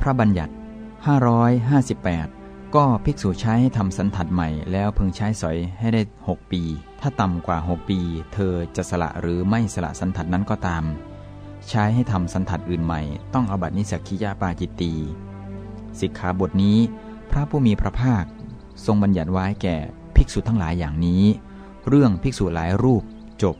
พระบัญญัติ 558 ก็ภิกษุใช้ให้ทำสันทัดใหม่แล้วพึงใช้สอยให้ได้ 6 ปี ถ้าต่ำกว่า 6 ปี เธอจะสละหรือไม่สละสันทัดนั้นก็ตาม ใช้ให้ทำสันทัดอื่นใหม่ ต้องอบัตินิสักคิยาปาจิตตีสิกขาบทนี้ พระผู้มีพระภาค ทรงบัญญัติไว้แก่ภิกษุทั้งหลายอย่างนี้ เรื่องภิกษุหลายรูปจบ